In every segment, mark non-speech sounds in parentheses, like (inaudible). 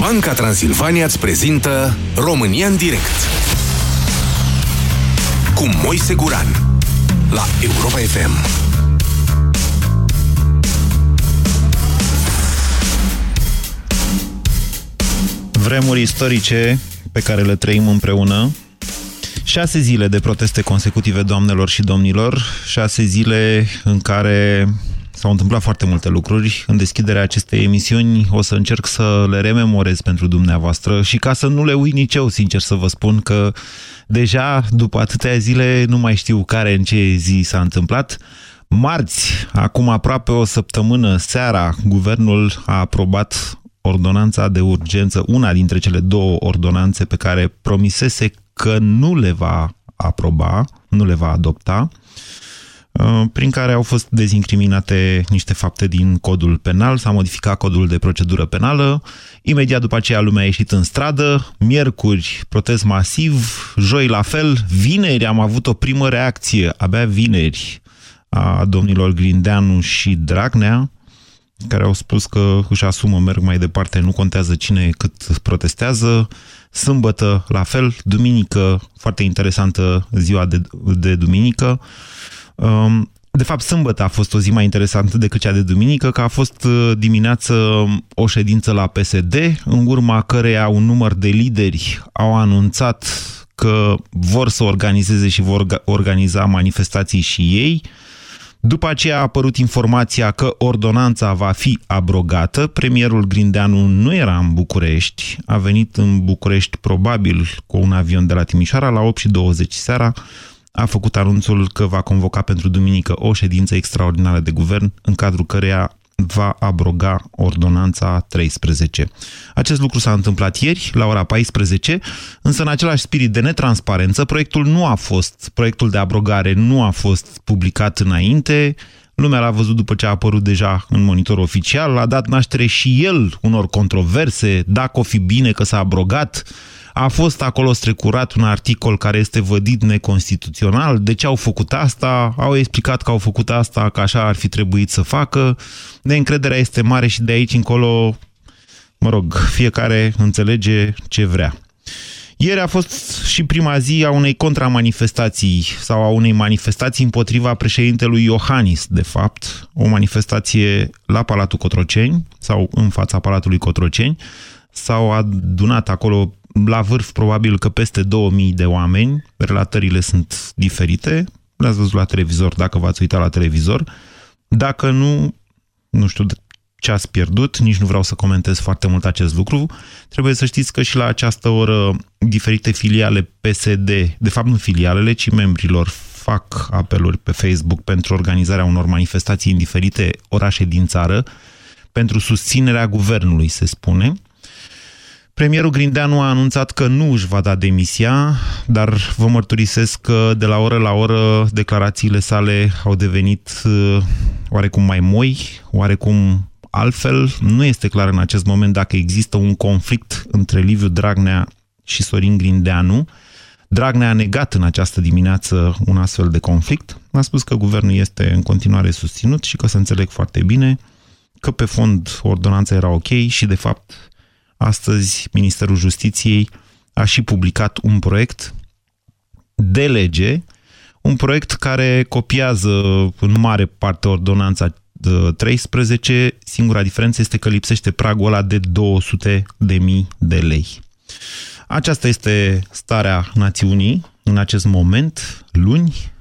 Banca Transilvania îți prezintă România în direct cu Moise Guran la Europa FM. Vremuri istorice pe care le trăim împreună. Șase zile de proteste consecutive, doamnelor și domnilor, șase zile în care S-au întâmplat foarte multe lucruri. În deschiderea acestei emisiuni o să încerc să le rememorez pentru dumneavoastră și ca să nu le uit nici eu, sincer să vă spun că deja după atâtea zile nu mai știu care în ce zi s-a întâmplat. Marți, acum aproape o săptămână, seara, guvernul a aprobat ordonanța de urgență, una dintre cele două ordonanțe pe care promisese că nu le va aproba, nu le va adopta. Uh, prin care au fost dezincriminate niște fapte din codul penal, s-a modificat codul de procedură penală, imediat după aceea lumea a ieșit în stradă, miercuri protest masiv, joi la fel, vineri am avut o primă reacție, abia vineri, a domnilor Grindeanu și Dragnea, care au spus că își asumă, merg mai departe, nu contează cine cât protestează, sâmbătă la fel, duminică, foarte interesantă ziua de, de duminică, Um, de fapt, sâmbătă a fost o zi mai interesantă decât cea de duminică, că a fost uh, dimineață o ședință la PSD, în urma căreia un număr de lideri au anunțat că vor să organizeze și vor organiza manifestații și ei. După aceea a apărut informația că ordonanța va fi abrogată. Premierul Grindeanu nu era în București, a venit în București probabil cu un avion de la Timișoara la 8 și 20 seara, a făcut anunțul că va convoca pentru duminică o ședință extraordinară de guvern în cadrul căreia va abroga ordonanța 13. Acest lucru s-a întâmplat ieri, la ora 14, însă în același spirit de netransparență, proiectul nu a fost, proiectul de abrogare nu a fost publicat înainte, lumea l-a văzut după ce a apărut deja în monitor oficial, a dat naștere și el unor controverse, dacă o fi bine că s-a abrogat, a fost acolo strecurat un articol care este vădit neconstituțional. De ce au făcut asta? Au explicat că au făcut asta, că așa ar fi trebuit să facă. Neîncrederea este mare și de aici încolo, mă rog, fiecare înțelege ce vrea. Ieri a fost și prima zi a unei contramanifestații sau a unei manifestații împotriva președintelui Iohannis, de fapt, o manifestație la Palatul Cotroceni sau în fața Palatului Cotroceni. S-au adunat acolo la vârf probabil că peste 2000 de oameni, relatările sunt diferite, le-ați văzut la televizor dacă v-ați uitat la televizor. Dacă nu, nu știu ce ați pierdut, nici nu vreau să comentez foarte mult acest lucru. Trebuie să știți că și la această oră diferite filiale PSD, de fapt nu filialele, ci membrilor fac apeluri pe Facebook pentru organizarea unor manifestații în diferite orașe din țară, pentru susținerea guvernului, se spune. Premierul Grindeanu a anunțat că nu își va da demisia, dar vă mărturisesc că de la oră la oră declarațiile sale au devenit uh, oarecum mai moi, oarecum altfel. Nu este clar în acest moment dacă există un conflict între Liviu Dragnea și Sorin Grindeanu. Dragnea a negat în această dimineață un astfel de conflict. A spus că guvernul este în continuare susținut și că se înțeleg foarte bine, că pe fond ordonanța era ok și de fapt Astăzi, Ministerul Justiției a și publicat un proiect de lege, un proiect care copiază în mare parte ordonanța 13, singura diferență este că lipsește pragul ăla de 200 de mii de lei. Aceasta este starea națiunii în acest moment, luni.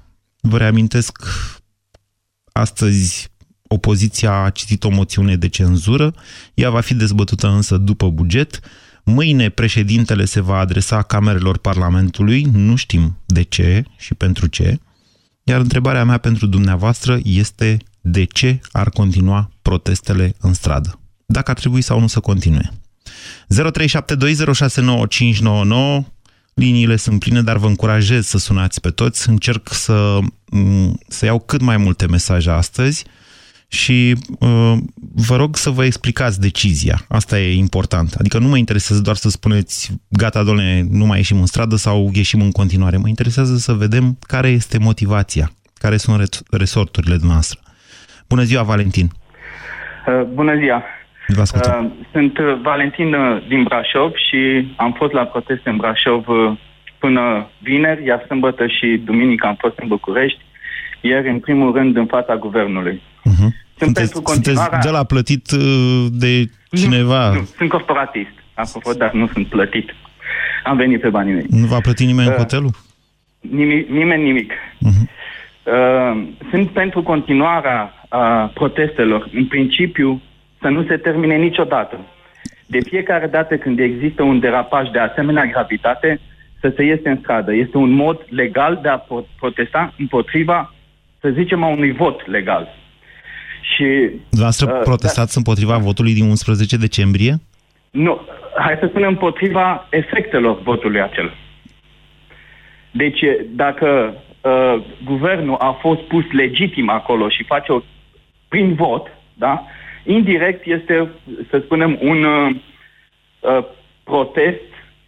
Vă reamintesc, astăzi Opoziția a citit o moțiune de cenzură, ea va fi dezbătută însă după buget. Mâine președintele se va adresa camerelor Parlamentului, nu știm de ce și pentru ce. Iar întrebarea mea pentru dumneavoastră este de ce ar continua protestele în stradă? Dacă ar trebui sau nu să continue. 0372069599 Liniile sunt pline, dar vă încurajez să sunați pe toți. Încerc să, să iau cât mai multe mesaje astăzi și uh, vă rog să vă explicați decizia. Asta e important. Adică nu mă interesează doar să spuneți gata, doamne, nu mai ieșim în stradă sau ieșim în continuare. Mă interesează să vedem care este motivația, care sunt resorturile noastre. Bună ziua, Valentin! Uh, bună ziua! Vă ascultăm. Uh, Sunt uh, Valentin uh, din Brașov și am fost la proteste în Brașov uh, până vineri, iar sâmbătă și duminică am fost în București, ieri în primul rând în fața guvernului. Uh-huh. Sunt Sunteți, pentru sunteți continuarea... de la plătit uh, de cineva? Nu, nu, sunt corporatist, apropo, dar nu sunt plătit. Am venit pe banii mei. Nu va plăti nimeni Uh. hotelul? Nimic, nimeni nimic. Mhm. Uh, sunt pentru continuarea uh, protestelor. În principiu, să nu se termine niciodată. De fiecare dată când există un derapaj de asemenea gravitate, să se iese în stradă. Este un mod legal de a pro- protesta împotriva, să zicem, a unui vot legal. Și Dumneavoastră Uh, protestați împotriva votului din 11 decembrie? Nu, hai să spunem împotriva efectelor votului acela. Deci, dacă uh, guvernul a fost pus legitim acolo și face o prin vot, da, indirect este, să spunem, un uh, uh, protest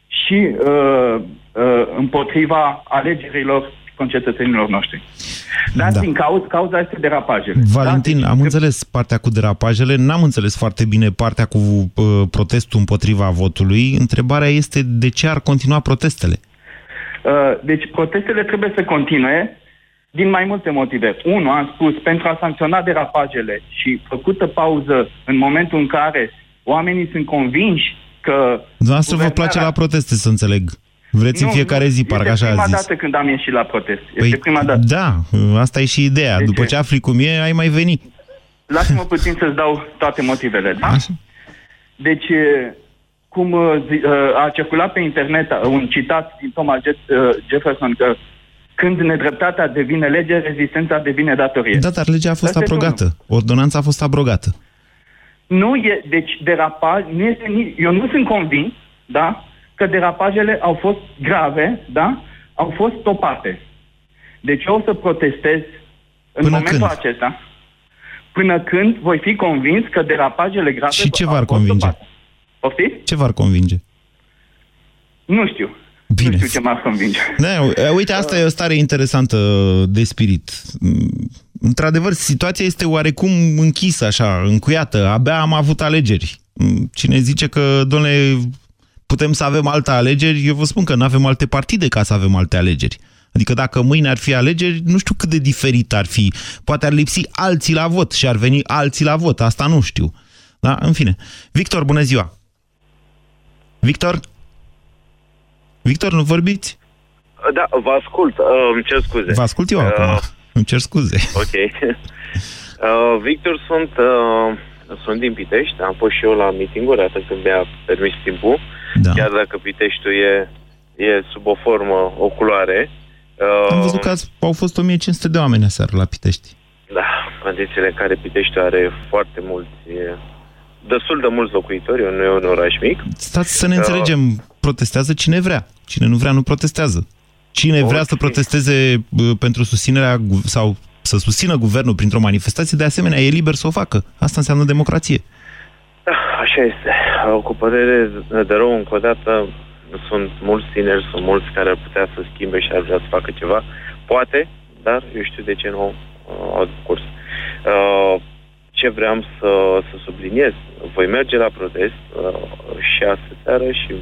și uh, uh, împotriva alegerilor concetățenilor noștri. Dar Da. din cauza, cauza este derapajele. Valentin, da? am înțeles partea cu derapajele, n-am înțeles foarte bine partea cu uh, protestul împotriva votului. Întrebarea este de ce ar continua protestele? Uh, Deci protestele trebuie să continue din mai multe motive. Unu, am spus, pentru a sancționa derapajele și făcută pauză în momentul în care oamenii sunt convinși că... Dumneavoastră vă guvernarea- place la proteste, să înțeleg. Vreți în Nu, fiecare nu, zi, parcă este așa prima a zis. dată când am ieșit la protest. Este prima dată. Da, asta e și ideea. De După ce? ce afli cum e, ai mai venit. Lasă-mă puțin să-ți dau toate motivele, da? Așa? Deci, e, cum uh, zi- uh, a circulat pe internet uh, un citat din Thomas Je- uh, Jefferson că când nedreptatea devine lege, rezistența devine datorie. Da, dar legea a fost Asta este abrogată. Ordonanța a fost abrogată. Nu e, deci derapaj, nu este, ni- eu nu sunt convins, da, că derapajele au fost grave, da, au fost stopate. Deci eu o să protestez în Până momentul când? acesta, până când voi fi convins că derapajele grave Și ce au v-ar fost convinge? stopate. Poftiți? Ce v-ar convinge? Nu știu. Bine. Nu știu ce m-ar convinge. Da, uite, asta e o stare interesantă de spirit. Mm, Într-adevăr, situația este oarecum închisă, așa, încuiată. Abia am avut alegeri. Mm, Cine zice că, domnule, putem să avem alte alegeri, eu vă spun că nu avem alte partide ca să avem alte alegeri. Adică dacă mâine ar fi alegeri, nu știu cât de diferit ar fi. Poate ar lipsi alții la vot și ar veni alții la vot. Asta nu știu. Da? În fine. Victor, bună ziua! Victor? Victor, nu vorbiți? Da, vă ascult. Uh, îmi cer scuze. Vă ascult eu Uh, acum. Îmi cer scuze. Ok. (laughs) uh, Victor, sunt, uh, sunt din Pitești. Am fost și eu la meeting-uri atât când mi-a permis timpul. Da. Chiar dacă Piteștiul e, e sub o formă, o culoare. Uh, Am văzut că azi au fost 1500 de oameni aseară la Pitești. Da, condițiile în care Piteștiul are foarte mulți, e, destul de mulți locuitori, nu e un oraș mic. Stați să ne Da. înțelegem. Protestează cine vrea. Cine nu vrea, nu protestează. Cine vrea Ok. să protesteze bă, pentru susținerea gu- sau să susțină guvernul printr-o manifestație, de asemenea, e liber să o facă. Asta înseamnă democrație. Da, așa este. Cu părere de rău, încă o dată, sunt mulți tineri, sunt mulți care ar putea să schimbe și ar vrea să facă ceva. Poate, dar eu știu de ce nu uh, au curs. Uh, ce vreau să, să subliniez, voi merge la protest uh, și astăzi seară și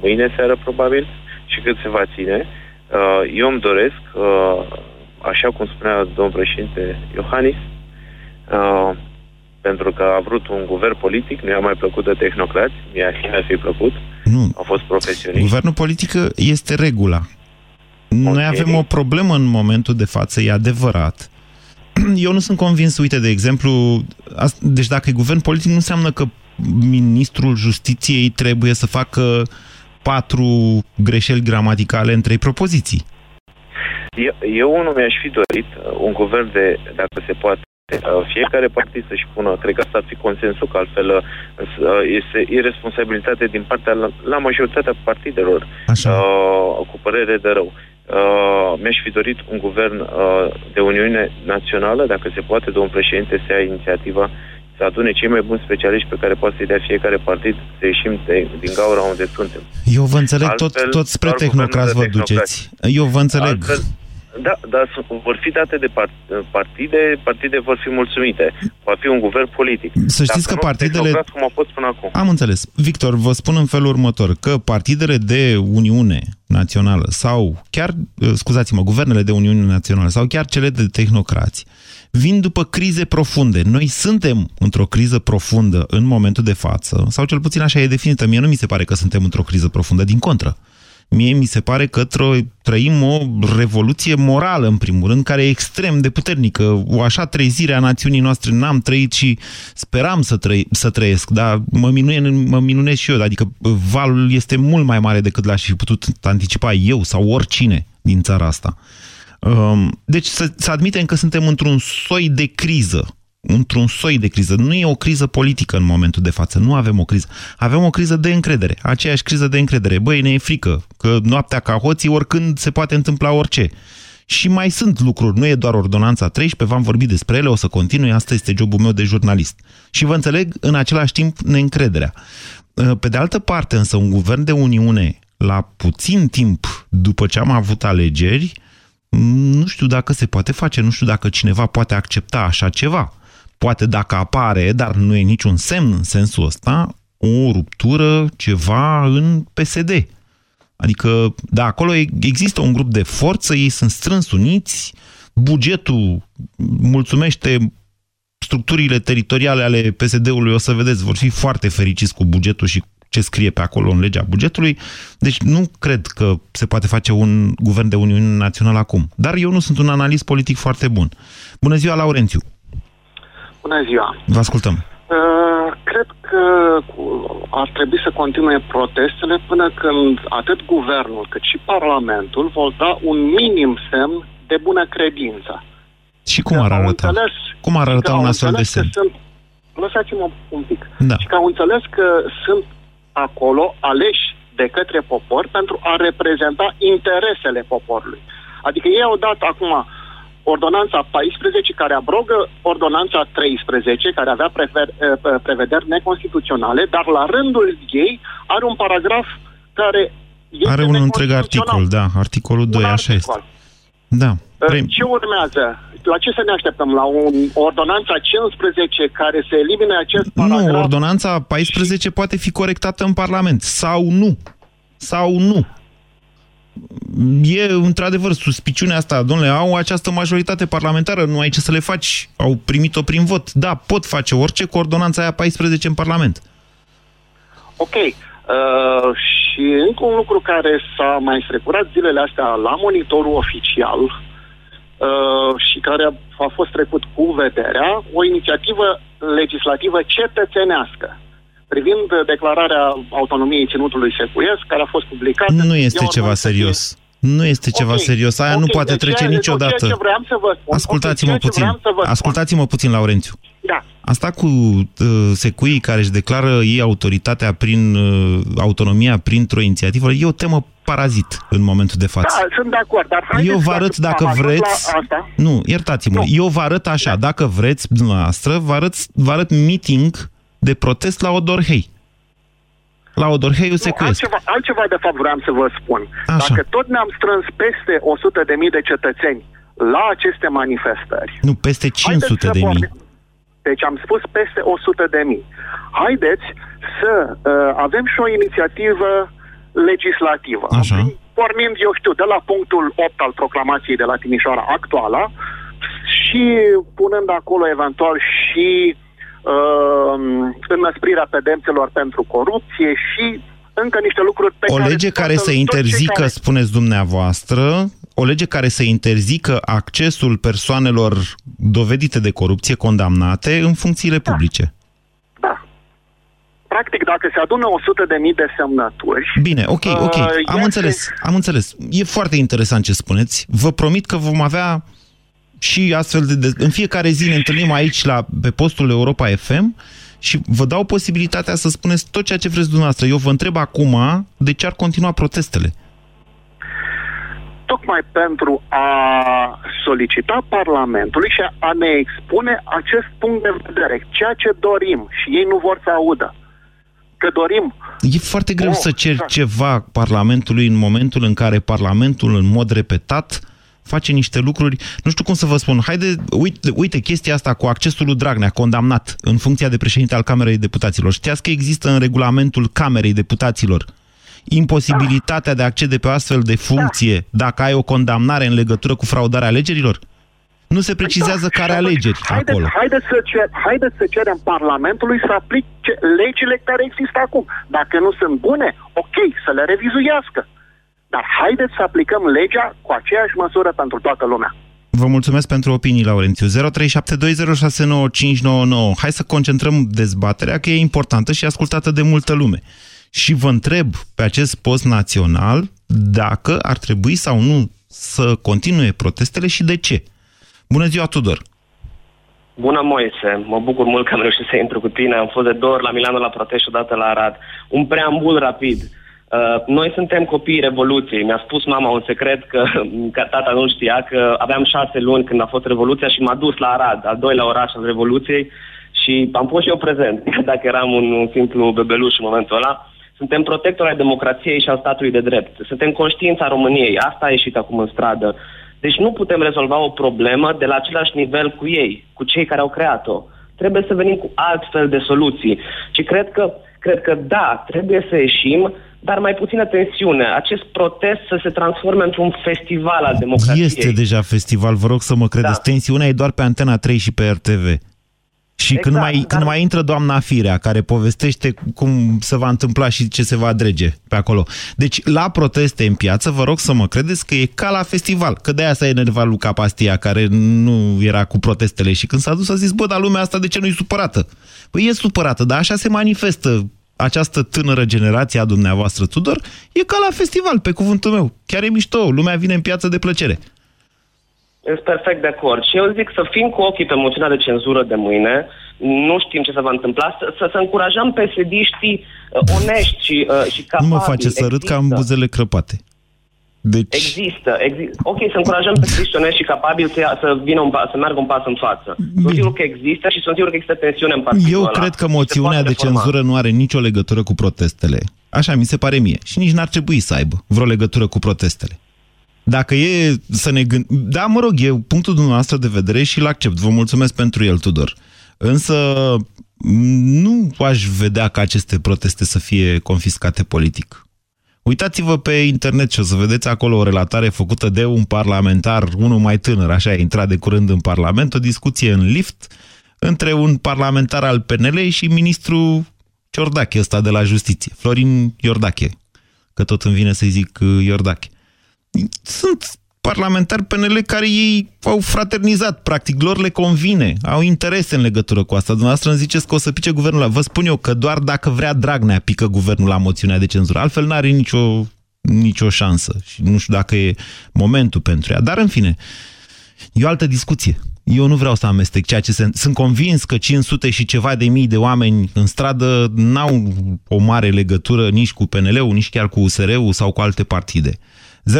mâine seară probabil și cât se va ține. Uh, eu îmi doresc, uh, așa cum spunea domnul președinte Iohannis, uh, pentru că a vrut un guvern politic, nu i-a mai plăcut de tehnocrați, mi-ar mi fi plăcut, Nu. au fost profesioniști. Guvernul politic este regula. Noi Ok. avem o problemă în momentul de față, e adevărat. (clears throat) Eu nu sunt convins, uite, de exemplu, as- deci dacă e guvern politic, nu înseamnă că ministrul justiției trebuie să facă patru greșeli gramaticale în trei propoziții. Eu, eu unul mi-aș fi dorit uh, un guvern de, dacă se poate, uh, fiecare partid să-și pună, cred că asta ar fi consensul, că altfel uh, uh, este irresponsabilitate din partea la, la majoritatea partidelor, Așa. uh, cu părere de rău. Uh, mi-aș fi dorit un guvern uh, de Uniune Națională, dacă se poate, domnul președinte, să ia inițiativa să adune cei mai buni specialiști pe care poate să-i dea fiecare partid să ieșim de, din gaura unde suntem. Eu vă înțeleg, tot, Altfel, tot spre doar tehnocrați vă guvernul de duceți. Eu vă înțeleg. Altfel, Da, dar vor fi date de partide, partide vor fi mulțumite. Va fi un guvern politic. Să știți Dacă că partidele... Cum a fost până acum. Am înțeles. Victor, vă spun în felul următor, că partidele de Uniune Națională sau chiar, uh, scuzați-mă, guvernele de Uniune Națională sau chiar cele de tehnocrați, vin după crize profunde. Noi suntem într-o criză profundă în momentul de față, sau cel puțin așa e definită. Mie nu mi se pare că suntem într-o criză profundă, din contră. Mie mi se pare că trăim o revoluție morală, în primul rând, care e extrem de puternică. O așa trezire a națiunii noastre n-am trăit și speram să, trăi, să trăiesc, dar mă, minune, mă minunez și eu. Adică valul este mult mai mare decât l-aș fi putut anticipa eu sau oricine din țara asta. Um, deci să, să admitem că suntem într-un soi de criză într-un soi de criză. Nu e o criză politică în momentul de față, nu avem o criză. Avem o criză de încredere, aceeași criză de încredere. Băi, ne e frică că noaptea ca hoții oricând se poate întâmpla orice. Și mai sunt lucruri, nu e doar ordonanța 13, v-am vorbit despre ele, o să continui, asta este jobul meu de jurnalist. Și vă înțeleg în același timp neîncrederea. Pe de altă parte, însă, un guvern de Uniune, la puțin timp după ce am avut alegeri, nu știu dacă se poate face, nu știu dacă cineva poate accepta așa ceva poate dacă apare, dar nu e niciun semn în sensul ăsta, o ruptură, ceva în PSD. Adică, da, acolo există un grup de forță, ei sunt strâns uniți, bugetul mulțumește structurile teritoriale ale PSD-ului, o să vedeți, vor fi foarte fericiți cu bugetul și ce scrie pe acolo în legea bugetului. Deci nu cred că se poate face un guvern de Uniune Națională acum. Dar eu nu sunt un analist politic foarte bun. Bună ziua, Laurențiu! Bună ziua! Vă ascultăm! Uh, cred că ar trebui să continue protestele până când atât guvernul cât și Parlamentul vor da un minim semn de bună credință. Și cum ar arăta? Înțeles, cum ar arăta un astfel de semn? Sunt, lăsați-mă un pic. Da. Și că au înțeles că sunt acolo aleși de către popor pentru a reprezenta interesele poporului. Adică ei au dat acum ordonanța 14 care abrogă ordonanța 13 care avea prefer, eh, prevederi neconstituționale, dar la rândul ei are un paragraf care este Are un întreg articol, da, articolul 2, un așa articol. este. Da. Eh, ce urmează? La ce să ne așteptăm? La un ordonanța 15 care să elimine acest paragraf? Nu, ordonanța 14 și... poate fi corectată în Parlament. Sau nu. Sau nu e într-adevăr suspiciunea asta, domnule, au această majoritate parlamentară, nu ai ce să le faci, au primit-o prin vot. Da, pot face orice cu ordonanța aia 14 în Parlament. Ok. Uh, și încă un lucru care s-a mai strecurat zilele astea la monitorul oficial uh, și care a fost trecut cu vederea, o inițiativă legislativă cetățenească privind declararea autonomiei ținutului secuiesc, care a fost publicată... Nu este ceva serios. Nu este ceva okay. serios. Aia okay. nu poate deci trece niciodată. Ce vreau să vă spun. Ascultați-mă okay, puțin. Ascultați-mă puțin, Laurențiu. Da. Asta cu uh, secuii care își declară ei autoritatea prin uh, autonomia printr-o inițiativă, e o temă parazit în momentul de față. Da, sunt de acord, dar Eu vă arăt dacă vreți... Asta. Nu, iertați-mă. Nu. Eu vă arăt așa, da. dacă vreți, dumneavoastră, vă arăt, vă arăt meeting de protest la Odorhei. La Odorheiu se altceva, altceva de fapt vreau să vă spun. Așa. Dacă tot ne-am strâns peste 100 de mii de cetățeni la aceste manifestări... Nu, peste 500 de mii. Deci am spus peste 100 de mii. Haideți să uh, avem și o inițiativă legislativă. Așa. Pornind, eu știu, de la punctul 8 al proclamației de la Timișoara actuală și punând acolo eventual și uh, înăsprirea pedepselor pentru corupție și încă niște lucruri pe o care... O lege care să interzică, care... spuneți dumneavoastră, o lege care să interzică accesul persoanelor dovedite de corupție condamnate în funcțiile da. publice. Da. Practic, dacă se adună 100 de mii de semnături... Bine, ok, ok, uh, am este... înțeles, am înțeles. E foarte interesant ce spuneți. Vă promit că vom avea și astfel de, de... În fiecare zi ne întâlnim aici la, pe postul Europa FM și vă dau posibilitatea să spuneți tot ceea ce vreți dumneavoastră. Eu vă întreb acum de ce ar continua protestele. Tocmai pentru a solicita Parlamentului și a ne expune acest punct de vedere, ceea ce dorim și ei nu vor să audă. Că dorim E foarte greu oh, să cer da. ceva Parlamentului în momentul în care Parlamentul, în mod repetat, face niște lucruri, nu știu cum să vă spun, haide, uite, uite chestia asta cu accesul lui Dragnea, condamnat în funcția de președinte al Camerei Deputaților. Știați că există în regulamentul Camerei Deputaților imposibilitatea de a accede pe o astfel de funcție dacă ai o condamnare în legătură cu fraudarea alegerilor? Nu se precizează da. care alegeri haideți, acolo. Haideți să, cer, haideți să cerem Parlamentului să aplice legile care există acum. Dacă nu sunt bune, ok, să le revizuiască. Dar haideți să aplicăm legea cu aceeași măsură pentru toată lumea. Vă mulțumesc pentru opinii, Laurențiu. 0372069599. Hai să concentrăm dezbaterea, că e importantă și ascultată de multă lume. Și vă întreb pe acest post național dacă ar trebui sau nu să continue protestele și de ce. Bună ziua, Tudor! Bună, Moise! Mă bucur mult că am reușit să intru cu tine. Am fost de două ori la Milano la protest și odată la Arad. Un preambul rapid. Uh, noi suntem copiii Revoluției. Mi-a spus mama un secret că, (laughs) că tata nu știa că aveam șase luni când a fost Revoluția și m-a dus la Arad, al doilea oraș al Revoluției și am fost și eu prezent, (laughs) dacă eram un, un simplu bebeluș în momentul ăla. Suntem protectori ai democrației și al statului de drept. Suntem conștiința României. Asta a ieșit acum în stradă. Deci nu putem rezolva o problemă de la același nivel cu ei, cu cei care au creat-o. Trebuie să venim cu altfel de soluții. Și cred că, cred că da, trebuie să ieșim, dar mai puțină tensiune. Acest protest să se transforme într-un festival al democrației. Este deja festival, vă rog să mă credeți. Da. Tensiunea e doar pe Antena 3 și pe RTV. Și exact, când, mai, dar... când mai intră doamna Firea, care povestește cum se va întâmpla și ce se va adrege pe acolo. Deci, la proteste în piață, vă rog să mă credeți că e ca la festival. Că de aia s-a enervat Luca Pastia, care nu era cu protestele. Și când s-a dus, a zis, bă, dar lumea asta de ce nu-i supărată? Păi e supărată, dar așa se manifestă această tânără generație a dumneavoastră, Tudor, e ca la festival, pe cuvântul meu. Chiar e mișto, lumea vine în piață de plăcere. Sunt perfect de acord. Și eu zic să fim cu ochii pe moțiunea de cenzură de mâine, nu știm ce se va întâmpla, să, să, să încurajăm pe sediștii uh, onești și, uh, și capabili. Nu mă face să râd că am buzele crăpate. Deci... Există, există. Ok, să încurajăm pe cei onești și capabili să, să, vină un pas, să meargă un pas în față. Bine. Sunt sigur că există și sunt sigur că există tensiune în partidul Eu ăla. cred că moțiunea de cenzură nu are nicio legătură cu protestele. Așa mi se pare mie. Și nici n-ar trebui să aibă vreo legătură cu protestele. Dacă e să ne gândim... Da, mă rog, e punctul dumneavoastră de vedere și îl accept. Vă mulțumesc pentru el, Tudor. Însă nu aș vedea ca aceste proteste să fie confiscate politic. Uitați-vă pe internet și o să vedeți acolo o relatare făcută de un parlamentar, unul mai tânăr, așa a intrat de curând în Parlament, o discuție în lift între un parlamentar al PNL și ministrul Ciordache, ăsta de la justiție, Florin Iordache, că tot îmi vine să-i zic uh, Iordache. Sunt parlamentari PNL care ei au fraternizat, practic, lor le convine, au interese în legătură cu asta. Dumneavoastră îmi ziceți că o să pice guvernul la... Vă spun eu că doar dacă vrea Dragnea pică guvernul la moțiunea de cenzură, altfel n-are nicio, nicio șansă și nu știu dacă e momentul pentru ea. Dar, în fine, e o altă discuție. Eu nu vreau să amestec ceea ce se... Sunt convins că 500 și ceva de mii de oameni în stradă n-au o mare legătură nici cu PNL-ul, nici chiar cu USR-ul sau cu alte partide. 0372069599.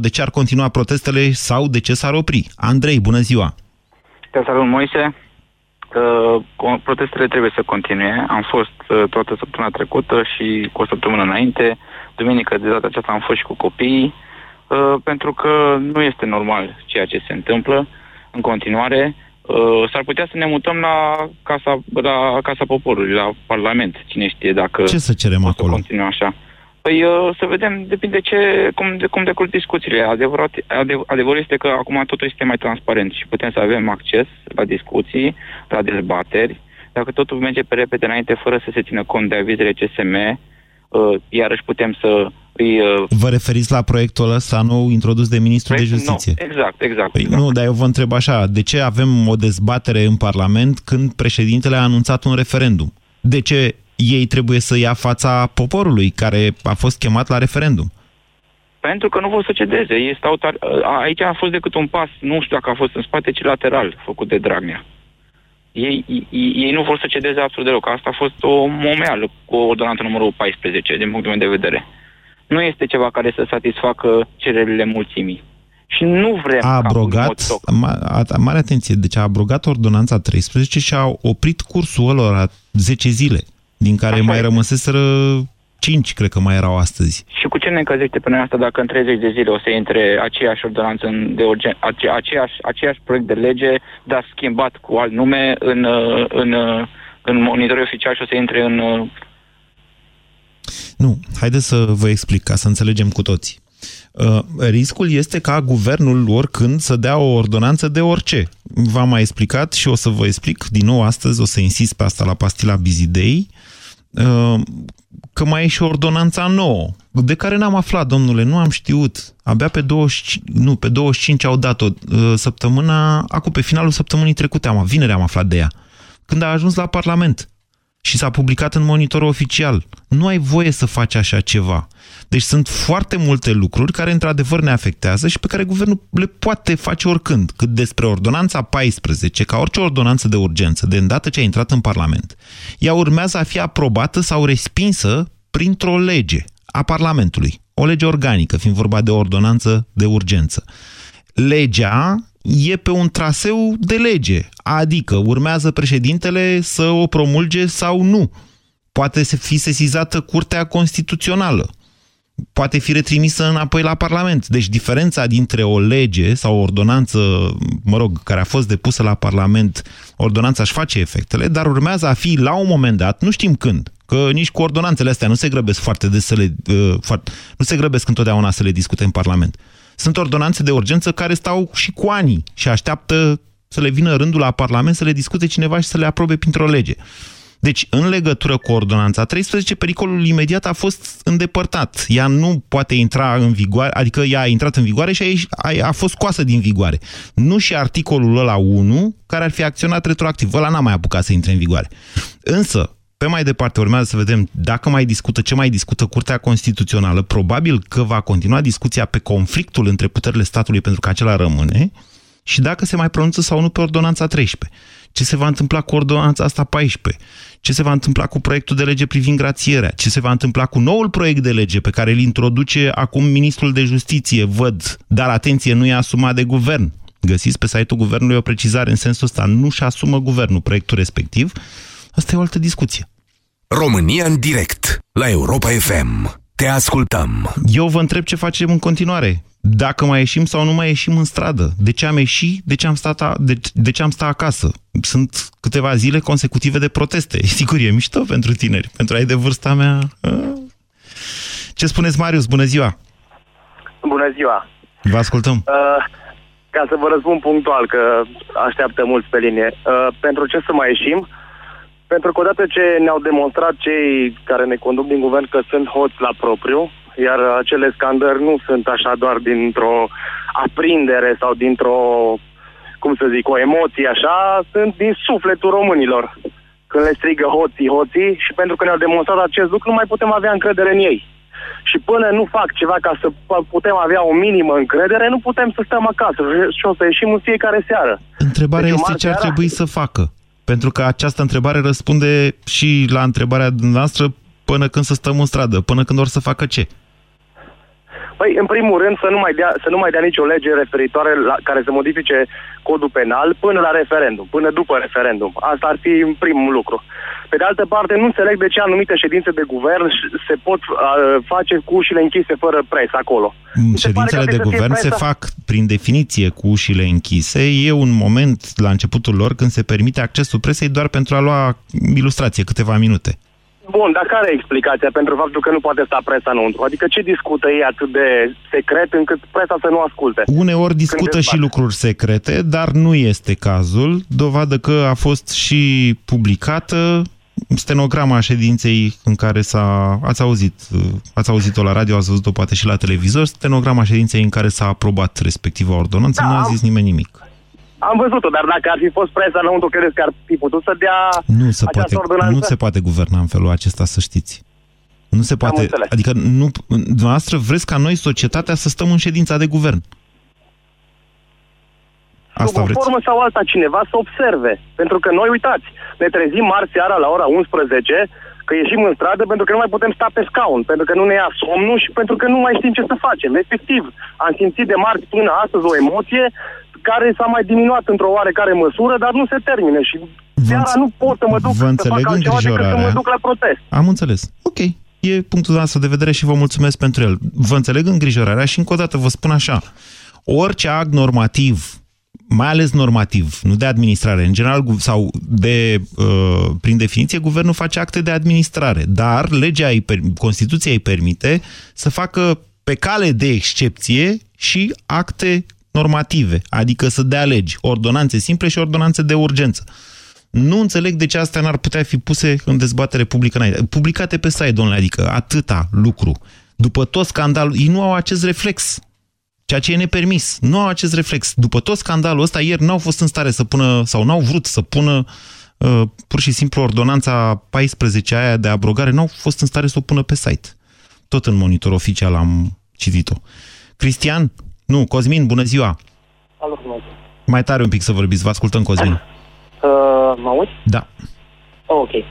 De ce ar continua protestele sau de ce s-ar opri? Andrei, bună ziua! Te salut, Moise! Uh, protestele trebuie să continue. Am fost uh, toată săptămâna trecută și cu o săptămână înainte. Duminică de data aceasta am fost și cu copiii, uh, pentru că nu este normal ceea ce se întâmplă în continuare. Uh, s-ar putea să ne mutăm la Casa, la casa Poporului, la Parlament. Cine știe dacă ce să cerem acolo? să continuă așa. Păi uh, să vedem, depinde ce, cum, de, cum decurg discuțiile. Adevărat, adev, adevărul este că acum totul este mai transparent și putem să avem acces la discuții, la dezbateri. Dacă totul merge pe repede înainte, fără să se țină cont de avizele CSM, uh, iarăși putem să îi... Uh... Vă referiți la proiectul ăsta nou introdus de Ministrul Proiect? de Justiție? No, exact, exact. Păi exact. Nu, dar eu vă întreb așa, de ce avem o dezbatere în Parlament când președintele a anunțat un referendum? De ce ei trebuie să ia fața poporului care a fost chemat la referendum. Pentru că nu vor să cedeze. Ei stau tar... Aici a fost decât un pas, nu știu dacă a fost în spate, ci lateral, făcut de Dragnea. Ei, ei, ei nu vor să cedeze absolut deloc. Asta a fost o momeală cu ordonantă numărul 14, din punctul meu de vedere. Nu este ceva care să satisfacă cererile mulțimii. Și nu vrem... A abrogat, ma, mare atenție, deci a abrogat ordonanța 13 și a oprit cursul ălora 10 zile din care Așa mai este. rămăseseră Cinci, cred că mai erau astăzi. Și cu ce ne încălzește pe noi asta dacă în 30 de zile o să intre aceeași ordonanță de urgen, ace, aceeași, aceeași proiect de lege, dar schimbat cu alt nume în, în, în monitorul oficial și o să intre în... Nu, haideți să vă explic ca să înțelegem cu toții. Uh, riscul este ca guvernul oricând să dea o ordonanță de orice. V-am mai explicat și o să vă explic din nou astăzi, o să insist pe asta la pastila Bizidei, uh, că mai e și ordonanța nouă, de care n-am aflat, domnule, nu am știut. Abia pe 25, nu, pe 25 au dat-o uh, săptămâna, acum pe finalul săptămânii trecute, am, vineri am aflat de ea, când a ajuns la Parlament și s-a publicat în monitorul oficial. Nu ai voie să faci așa ceva. Deci sunt foarte multe lucruri care într-adevăr ne afectează și pe care guvernul le poate face oricând. Cât despre ordonanța 14, ca orice ordonanță de urgență, de îndată ce a intrat în Parlament, ea urmează a fi aprobată sau respinsă printr-o lege a Parlamentului. O lege organică, fiind vorba de o ordonanță de urgență. Legea e pe un traseu de lege, adică urmează președintele să o promulge sau nu. Poate fi sesizată Curtea Constituțională poate fi retrimisă înapoi la Parlament. Deci diferența dintre o lege sau o ordonanță, mă rog, care a fost depusă la Parlament, ordonanța își face efectele, dar urmează a fi la un moment dat, nu știm când, că nici cu ordonanțele astea nu se grăbesc foarte des să le, uh, foarte, nu se grăbesc întotdeauna să le discute în Parlament. Sunt ordonanțe de urgență care stau și cu ani și așteaptă să le vină rândul la Parlament să le discute cineva și să le aprobe printr-o lege. Deci, în legătură cu ordonanța 13, pericolul imediat a fost îndepărtat. Ea nu poate intra în vigoare, adică ea a intrat în vigoare și a, a, a fost scoasă din vigoare. Nu și articolul ăla 1, care ar fi acționat retroactiv. Ăla n-a mai apucat să intre în vigoare. Însă, pe mai departe urmează să vedem dacă mai discută, ce mai discută Curtea Constituțională. Probabil că va continua discuția pe conflictul între puterile statului pentru că acela rămâne și dacă se mai pronunță sau nu pe ordonanța 13. Ce se va întâmpla cu ordonanța asta 14? Ce se va întâmpla cu proiectul de lege privind grațierea? Ce se va întâmpla cu noul proiect de lege pe care îl introduce acum Ministrul de Justiție, văd, dar atenție, nu e asumat de guvern. Găsiți pe site-ul guvernului o precizare în sensul ăsta. Nu-și asumă guvernul proiectul respectiv. Asta e o altă discuție. România în direct, la Europa FM. Te ascultăm. Eu vă întreb ce facem în continuare dacă mai ieșim sau nu mai ieșim în stradă. De ce am ieșit, de ce am stat, a, de, de ce am stat acasă. Sunt câteva zile consecutive de proteste. (laughs) Sigur, e mișto pentru tineri, pentru ai de vârsta mea. Ce spuneți, Marius? Bună ziua! Bună ziua! Vă ascultăm! Uh, ca să vă răspund punctual, că așteaptă mulți pe linie. Uh, pentru ce să mai ieșim? Pentru că odată ce ne-au demonstrat cei care ne conduc din guvern că sunt hoți la propriu, iar acele scandări nu sunt așa doar dintr-o aprindere sau dintr-o, cum să zic, o emoție așa, sunt din sufletul românilor. Când le strigă hoții, hoții și pentru că ne-au demonstrat acest lucru, nu mai putem avea încredere în ei. Și până nu fac ceva ca să putem avea o minimă încredere, nu putem să stăm acasă și o să ieșim în fiecare seară. Întrebarea deci, este ce ar trebui să facă. Pentru că această întrebare răspunde și la întrebarea noastră până când să stăm în stradă, până când or să facă ce? Păi, în primul rând, să nu mai dea, să nu mai dea nicio lege referitoare la care să modifice codul penal până la referendum, până după referendum. Asta ar fi primul lucru. Pe de altă parte, nu înțeleg de ce anumite ședințe de guvern se pot uh, face cu ușile închise fără presă acolo. Mm, ședințele de guvern se fac, prin definiție, cu ușile închise. E un moment la începutul lor când se permite accesul presei doar pentru a lua ilustrație, câteva minute. Bun, dar care e explicația pentru faptul că nu poate sta presa înăuntru? Adică ce discută ei atât de secret încât presa să nu asculte? Uneori discută și lucruri secrete, dar nu este cazul. Dovadă că a fost și publicată stenograma ședinței în care s-a... Ați auzit, ați auzit-o la radio, ați văzut-o poate și la televizor, stenograma ședinței în care s-a aprobat respectiva ordonanță, da, nu a zis nimeni nimic. Am văzut-o, dar dacă ar fi fost presa înăuntru, credeți că ar fi putut să dea nu se poate, ordonanță? Nu se poate guverna în felul acesta, să știți. Nu se poate, adică nu, dumneavoastră vreți ca noi, societatea, să stăm în ședința de guvern. Asta Sub o formă sau alta cineva să observe. Pentru că noi, uitați, ne trezim marți seara la ora 11 că ieșim în stradă pentru că nu mai putem sta pe scaun, pentru că nu ne ia somnul și pentru că nu mai știm ce să facem. Efectiv, am simțit de marți până astăzi o emoție care s-a mai diminuat într-o oarecare măsură, dar nu se termine și seara nu pot să mă duc Vă să fac altceva decât să mă duc la protest. Am înțeles. Ok. E punctul nostru de vedere și vă mulțumesc pentru el. Vă înțeleg îngrijorarea și încă o dată vă spun așa. Orice act normativ, mai ales normativ, nu de administrare, în general, sau de, uh, prin definiție, guvernul face acte de administrare, dar legea, îi, Constituția îi permite să facă pe cale de excepție și acte normative, adică să dea legi, ordonanțe simple și ordonanțe de urgență. Nu înțeleg de ce astea n-ar putea fi puse în dezbatere publică înainte. Publicate pe site, domnule, adică atâta lucru. După tot scandalul, ei nu au acest reflex. Ceea ce e nepermis. Nu au acest reflex. După tot scandalul ăsta, ieri n-au fost în stare să pună, sau n-au vrut să pună uh, pur și simplu ordonanța 14 aia de abrogare, n-au fost în stare să o pună pe site. Tot în monitor oficial am citit-o. Cristian? Nu, Cosmin, bună ziua! Salut, Mai tare un pic să vorbiți, vă ascultăm, Cosmin. (laughs) Uh, mă auzi? Da. Oh, ok. Uh,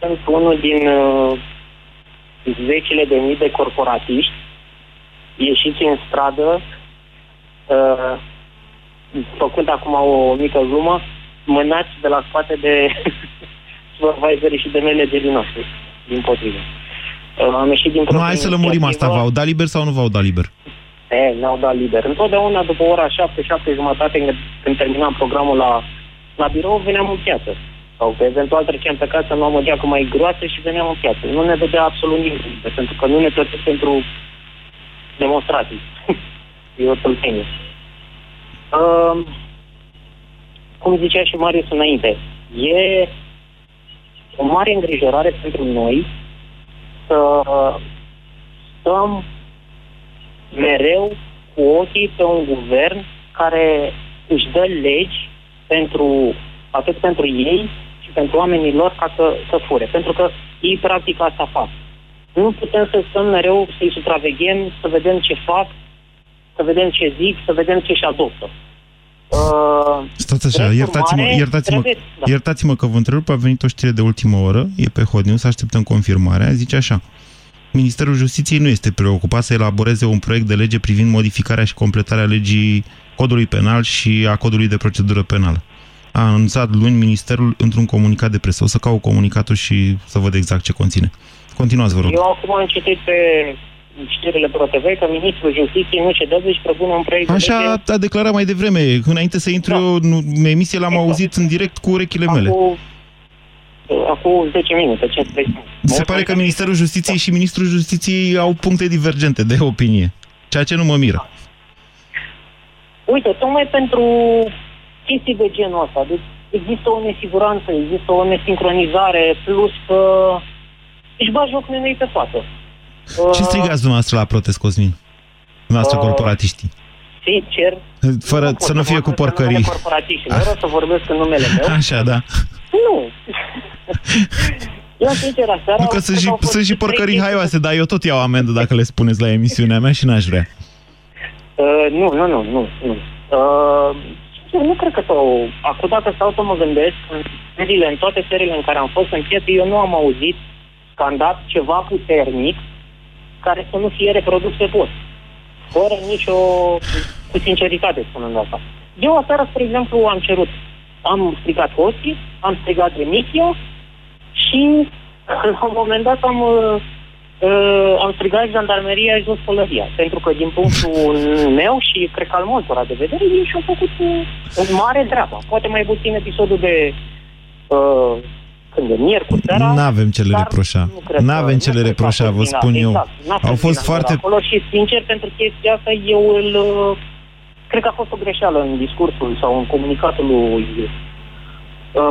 sunt unul din uh, zecile de mii de corporatiști ieșiți în stradă, uh, făcând acum o mică glumă, mânați de la spate de (laughs) supervisorii și de managerii noștri, din potrivă. Uh, am ieșit din Nu, hai să lămurim asta, v-au dat liber sau nu v-au dat liber? E, ne-au dat liber. Întotdeauna, după ora 7, 7 jumătate, când terminam programul la, la birou, veneam în piață. Sau că eventual treceam pe casă, luam o geacă mai groasă și veneam în piață. Nu ne vedea absolut nimic, pentru că nu ne plătesc pentru demonstrații. e o tâlpenie. Uh, cum zicea și Marius înainte, e o mare îngrijorare pentru noi să stăm mereu cu ochii pe un guvern care își dă legi pentru, atât pentru ei și pentru oamenii lor ca să, să fure. Pentru că ei practic asta fac. Nu putem să stăm mereu să-i supraveghem, să vedem ce fac, să vedem ce zic, să vedem ce-și adoptă. Uh, Stați așa, iertați-mă, iertați-mă, trebuie, da. iertați-mă că vă întrerup, a venit o știre de ultimă oră, e pe Hot News, așteptăm confirmarea, zice așa. Ministerul Justiției nu este preocupat să elaboreze un proiect de lege privind modificarea și completarea legii codului penal și a codului de procedură penală. A anunțat luni Ministerul într-un comunicat de presă. O să caut comunicatul și să văd exact ce conține. Continuați, vă rog. Eu acum am citit pe știrile ProTV că Ministrul Justiției nu cedează și propune un proiect Așa de lege... a declarat mai devreme. Înainte să intru da. eu, în emisie l-am exact. auzit în direct cu urechile mele. Acum acum 10 minute, 15 minute. Se pare că Ministerul Justiției da. și Ministrul Justiției au puncte divergente de opinie, ceea ce nu mă miră. Uite, tocmai pentru chestii de genul ăsta, deci există o nesiguranță, există o nesincronizare, plus că își bagi joc nenei pe față. Ce strigați dumneavoastră la protest, Cosmin? Dumneavoastră uh, corporatiștii. Sincer, Fără nu să nu fie cu porcării. Corporatiști, nu să vorbesc în numele meu. (laughs) Așa, da. Nu. (laughs) Eu, sincer, aseară... Nu, că sunt și, sunt și porcării haioase, dar eu tot iau amendă dacă le spuneți la emisiunea mea și n-aș vrea. Uh, nu, nu, nu, nu. nu. Uh, eu nu cred că s-au... Acum dacă stau să mă gândesc, în seriile, în toate seriile în care am fost în piață, eu nu am auzit scandat ceva puternic care să nu fie reprodus pe post. Fără nicio... cu sinceritate spunând asta. Eu aseară, spre exemplu, am cerut am strigat hoții, am strigat remisia și (laughs) la un moment dat am, uh, uh, am strigat jandarmeria jos pălăria. Pentru că din punctul meu și cred că al multora de vedere, ei și-au făcut uh, o mare treabă. Poate mai puțin episodul de uh, când e miercuri seara. Nu avem ce le reproșa. Nu avem ce le reproșa, vă spun eu. Exact, Au fost foarte... Acolo și, sincer, pentru chestia asta, eu îl uh, Cred că a fost o greșeală în discursul sau în comunicatul lui uh,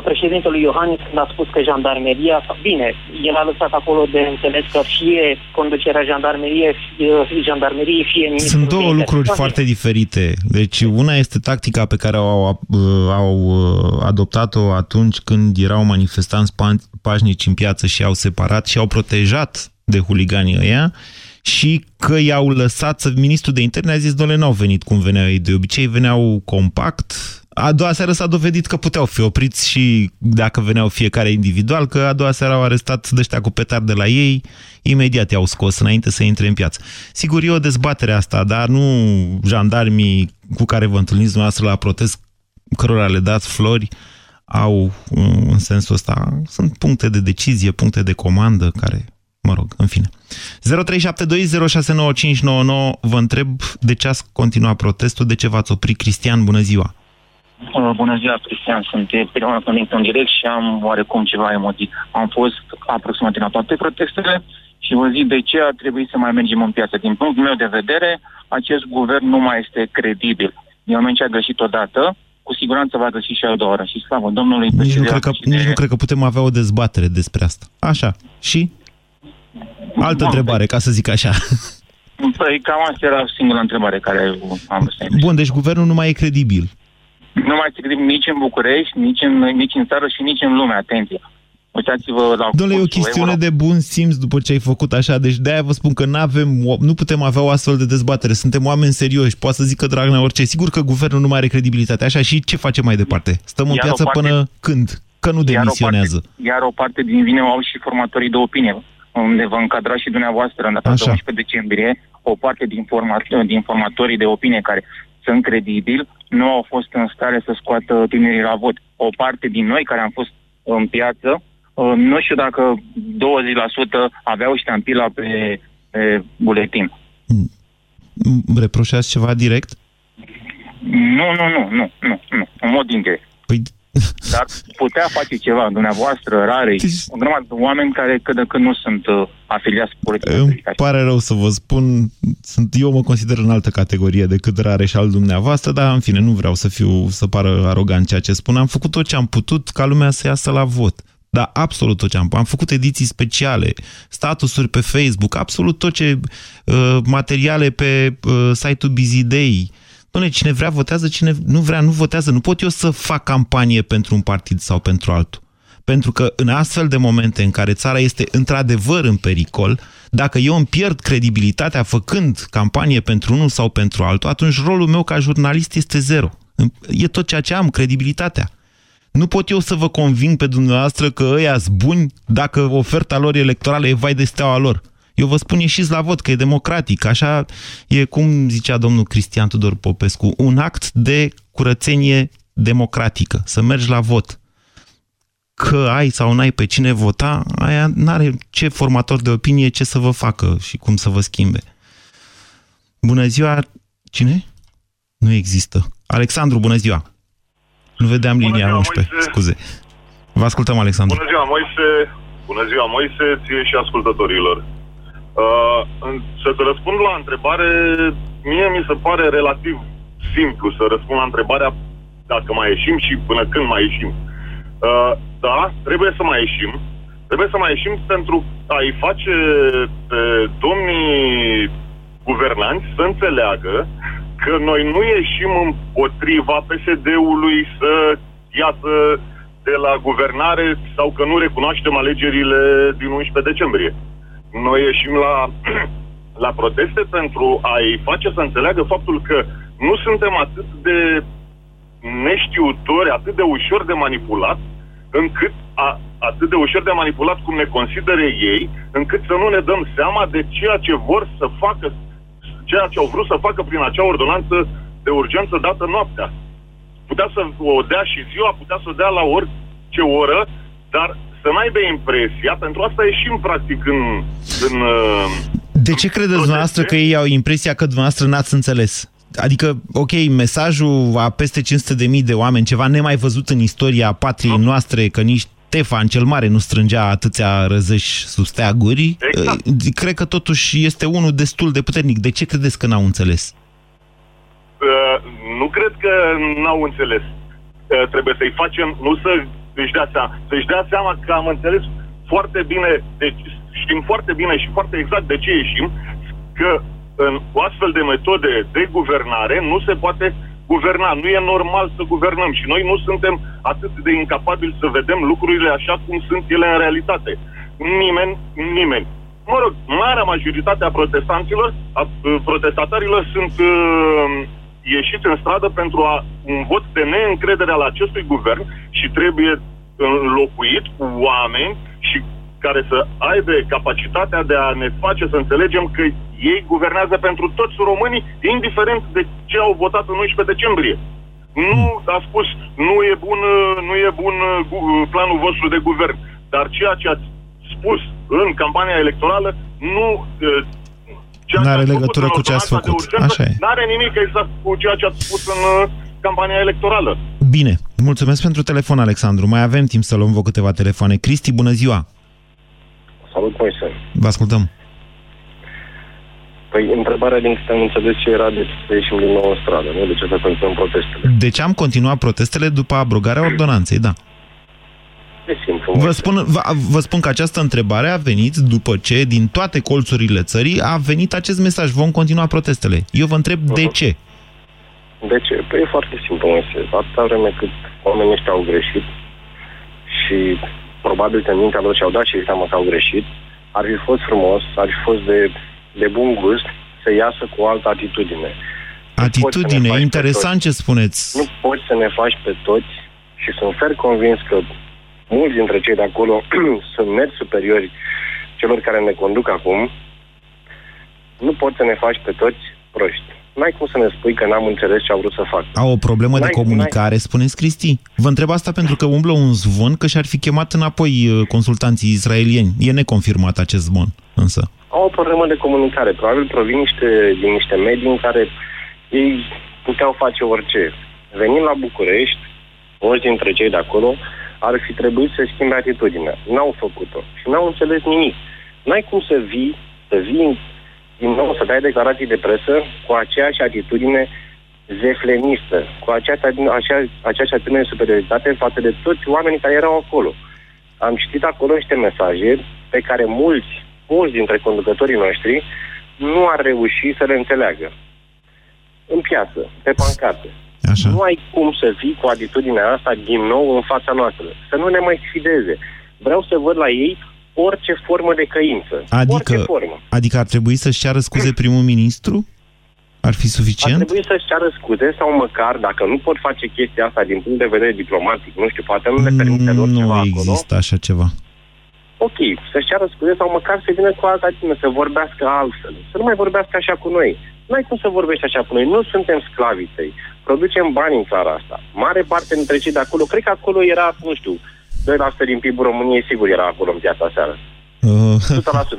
președintelui Iohannis când a spus că jandarmeria, bine, el a lăsat acolo de înțeles că fie conducerea jandarmeriei, fie jandarmeriei, fie Sunt două lucruri foarte diferite. Deci una este tactica pe care au, uh, au uh, adoptat-o atunci când erau manifestanți pașnici în piață și au separat și au protejat de huliganii ăia și că i-au lăsat să... Ministrul de interne a zis, doamne, n-au venit cum veneau ei de obicei, veneau compact. A doua seară s-a dovedit că puteau fi opriți și dacă veneau fiecare individual, că a doua seară au arestat de cu petar de la ei, imediat i-au scos înainte să intre în piață. Sigur, e o dezbatere asta, dar nu jandarmii cu care vă întâlniți dumneavoastră la protest, cărora le dați flori, au uh, în sensul ăsta. Sunt puncte de decizie, puncte de comandă care, mă rog, în fine. 0372069599 vă întreb de ce ați continuat protestul, de ce v-ați oprit. Cristian, bună ziua! Uh, bună ziua, Cristian. Sunt prima oară când în direct și am oarecum ceva emoții. Am fost aproximativ la toate protestele și vă zic de ce ar trebui să mai mergem în piață. Din punctul meu de vedere, acest guvern nu mai este credibil. Din moment ce a greșit odată, cu siguranță va găsi și a doua oră. Și slavă Domnului... Nici nu, cred că, de... nici nu cred că putem avea o dezbatere despre asta. Așa. Și? Altă Bun, întrebare, ca să zic așa. Păi cam asta era singura întrebare care am vrut Bun, deci guvernul nu mai e credibil. Nu mai e credibil nici în București, nici în, nici în țară și nici în lume, atenție. Uitați-vă la... Domnule, e o chestiune de bun simț după ce ai făcut așa, deci de-aia vă spun că nu avem, nu putem avea o astfel de dezbatere. Suntem oameni serioși, poate să zică Dragnea orice. Sigur că guvernul nu mai are credibilitate, așa și ce facem mai departe? Stăm în piață parte, până când? Că nu demisionează. Iar o, parte, iar o parte din vine au și formatorii de opinie, unde vă încadra și dumneavoastră în data de 11 decembrie, o parte din, format, din formatorii de opinie care sunt credibili, nu au fost în stare să scoată tinerii la vot. O parte din noi care am fost în piață, Uh, nu știu dacă 20% aveau ștampila pe, pe buletin. Reproșați ceva direct? Nu, nu, nu, nu, nu, nu, în mod indirect. Păi... Dar putea face ceva, dumneavoastră, rare, deci... o grămadă de oameni care cât de când nu sunt uh, afiliați politic. Îmi pare rău să vă spun, sunt, eu mă consider în altă categorie decât rare și al dumneavoastră, dar în fine, nu vreau să fiu, să pară arogant ceea ce spun. Am făcut tot ce am putut ca lumea să iasă la vot. Da, absolut tot ce am. Am făcut ediții speciale, statusuri pe Facebook, absolut tot ce uh, materiale pe uh, site-ul Busy Day. Doamne, cine vrea votează, cine nu vrea nu votează. Nu pot eu să fac campanie pentru un partid sau pentru altul. Pentru că în astfel de momente în care țara este într-adevăr în pericol, dacă eu îmi pierd credibilitatea făcând campanie pentru unul sau pentru altul, atunci rolul meu ca jurnalist este zero. E tot ceea ce am, credibilitatea. Nu pot eu să vă conving pe dumneavoastră că ăia sunt buni dacă oferta lor electorală e vai de steaua lor. Eu vă spun ieșiți la vot, că e democratic. Așa e, cum zicea domnul Cristian Tudor Popescu, un act de curățenie democratică. Să mergi la vot. Că ai sau n-ai pe cine vota, aia n-are ce formator de opinie ce să vă facă și cum să vă schimbe. Bună ziua! Cine? Nu există. Alexandru, bună ziua! Nu vedeam linia ziua, 11, Moise. scuze. Vă ascultăm, Alexandru. Bună ziua, Moise. Bună ziua, Moise, ție și ascultătorilor. Uh, să-ți răspund la întrebare, mie mi se pare relativ simplu să răspund la întrebarea dacă mai ieșim și până când mai ieșim. Uh, da, trebuie să mai ieșim. Trebuie să mai ieșim pentru a-i face pe domnii guvernanți să înțeleagă că noi nu ieșim împotriva PSD-ului să iasă de la guvernare sau că nu recunoaștem alegerile din 11 decembrie. Noi ieșim la, (clears throat) la proteste pentru a-i face să înțeleagă faptul că nu suntem atât de neștiutori, atât de ușor de manipulat, încât a, atât de ușor de manipulat cum ne consideră ei, încât să nu ne dăm seama de ceea ce vor să facă ceea ce au vrut să facă prin acea ordonanță de urgență dată noaptea. Putea să o dea și ziua, putea să o dea la orice oră, dar să n-aibă impresia, pentru asta ieșim practic în... în de ce credeți dumneavoastră că ei au impresia că dumneavoastră n-ați înțeles? Adică, ok, mesajul a peste 500.000 de oameni, ceva nemai văzut în istoria patriei noastre, că nici Ștefan cel Mare nu strângea atâția răzăși sub steaguri, exact. cred că totuși este unul destul de puternic. De ce credeți că n-au înțeles? Uh, nu cred că n-au înțeles. Uh, trebuie să-i facem, nu să își dea seama, să-și dea seama că am înțeles foarte bine, deci știm foarte bine și foarte exact de ce ieșim, că în o astfel de metode de guvernare nu se poate guverna. Nu e normal să guvernăm și noi nu suntem atât de incapabili să vedem lucrurile așa cum sunt ele în realitate. Nimeni, nimeni. Mă rog, marea majoritate a protestanților, a protestatarilor sunt uh, ieșiți în stradă pentru a un vot de neîncredere al acestui guvern și trebuie înlocuit cu oameni și care să aibă capacitatea de a ne face să înțelegem că ei guvernează pentru toți românii, indiferent de ce au votat în 11 decembrie. Nu a spus, nu e bun, nu e bun uh, planul vostru de guvern. Dar ceea ce ați spus în campania electorală nu nu are legătură cu ce ați făcut. Urgență, Așa e. Nu are nimic exact cu ceea ce ați spus în campania electorală. Bine, mulțumesc pentru telefon, Alexandru. Mai avem timp să luăm vă câteva telefoane. Cristi, bună ziua! Salut, Moise! Vă ascultăm! Păi, întrebarea din câte am înțeles ce era de să ieșim din nou în stradă, nu? De ce să continuăm protestele? De ce am continuat protestele după abrogarea ordonanței, da. E simplu. Vă spun, vă, vă spun că această întrebare a venit după ce, din toate colțurile țării, a venit acest mesaj. Vom continua protestele. Eu vă întreb uh -huh. de mhm. ce. De ce? Păi e foarte simplu, Moise. Atâta vreme cât oamenii ăștia au greșit și probabil că în mintea lor și-au dat și seama că au greșit, ar fi fost frumos, ar fi fost de de bun gust să iasă cu o altă atitudine. Atitudine, interesant ce spuneți. Nu poți să ne faci pe toți și sunt fer convins că mulți dintre cei de acolo (clears throat) sunt net superiori celor care ne conduc acum. Nu poți să ne faci pe toți proști n-ai cum să ne spui că n-am înțeles ce au vrut să fac. Au o problemă de comunicare, spuneți Cristi? Vă întreb asta pentru că umblă un zvon că și-ar fi chemat înapoi uh, consultanții israelieni. E neconfirmat acest zvon, însă. Au o problemă de comunicare. Probabil provin niște, din niște medii în care ei puteau face orice. Venind la București, mulți dintre cei de acolo ar fi trebuit să schimbe atitudinea. N-au făcut-o și n-au înțeles nimic. N-ai cum să vii, să vii din nou să dai declarații de presă cu aceeași atitudine zeflenistă, cu aceeași, acea, aceeași atitudine de superioritate față de toți oamenii care erau acolo. Am citit acolo niște mesaje pe care mulți, mulți dintre conducătorii noștri nu ar reuși să le înțeleagă. În piață, pe pancarte. Așa. Nu ai cum să fii cu atitudinea asta din nou în fața noastră. Să nu ne mai sfideze. Vreau să văd la ei orice formă de căință. Adică, orice formă. adică ar trebui să-și ceară scuze primul ministru? Ar fi suficient? Ar trebui să-și ceară scuze sau măcar, dacă nu pot face chestia asta din punct de vedere diplomatic, nu știu, poate nu le permite lor nu ceva există acolo. așa ceva. Ok, să-și ceară scuze sau măcar să vină cu alta tine, să vorbească altfel. Să nu mai vorbească așa cu noi. Nu ai cum să vorbești așa cu noi. Nu suntem sclavii tăi. Producem bani în țara asta. Mare parte dintre cei de acolo, cred că acolo era, nu știu, 2% din PIB-ul României sigur era acolo în piața seară. Uh,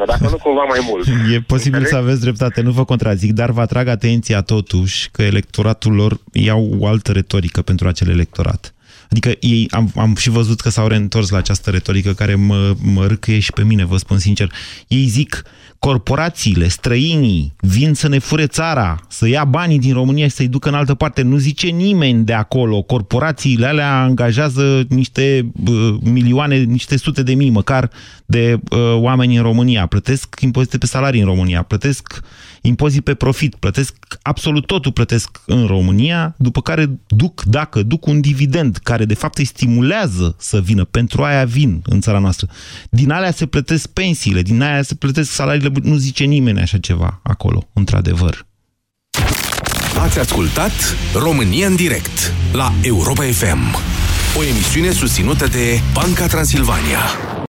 100%, dacă nu cumva mai mult. (laughs) E posibil Înțeleg? să aveți dreptate, nu vă contrazic, dar vă atrag atenția totuși că electoratul lor iau o altă retorică pentru acel electorat. Adică ei, am, am și văzut că s-au reîntors la această retorică care mă, mă râcăie și pe mine, vă spun sincer. Ei zic, corporațiile, străinii vin să ne fure țara, să ia banii din România și să-i ducă în altă parte. Nu zice nimeni de acolo. Corporațiile alea angajează niște uh, milioane, niște sute de mii măcar de uh, oameni în România. Plătesc impozite pe salarii în România, plătesc impozit pe profit, plătesc absolut totul plătesc în România, după care duc, dacă duc un dividend care de fapt îi stimulează să vină, pentru aia vin în țara noastră. Din alea se plătesc pensiile, din alea se plătesc salariile, nu zice nimeni așa ceva acolo, într-adevăr. Ați ascultat România în direct la Europa FM, o emisiune susținută de Banca Transilvania.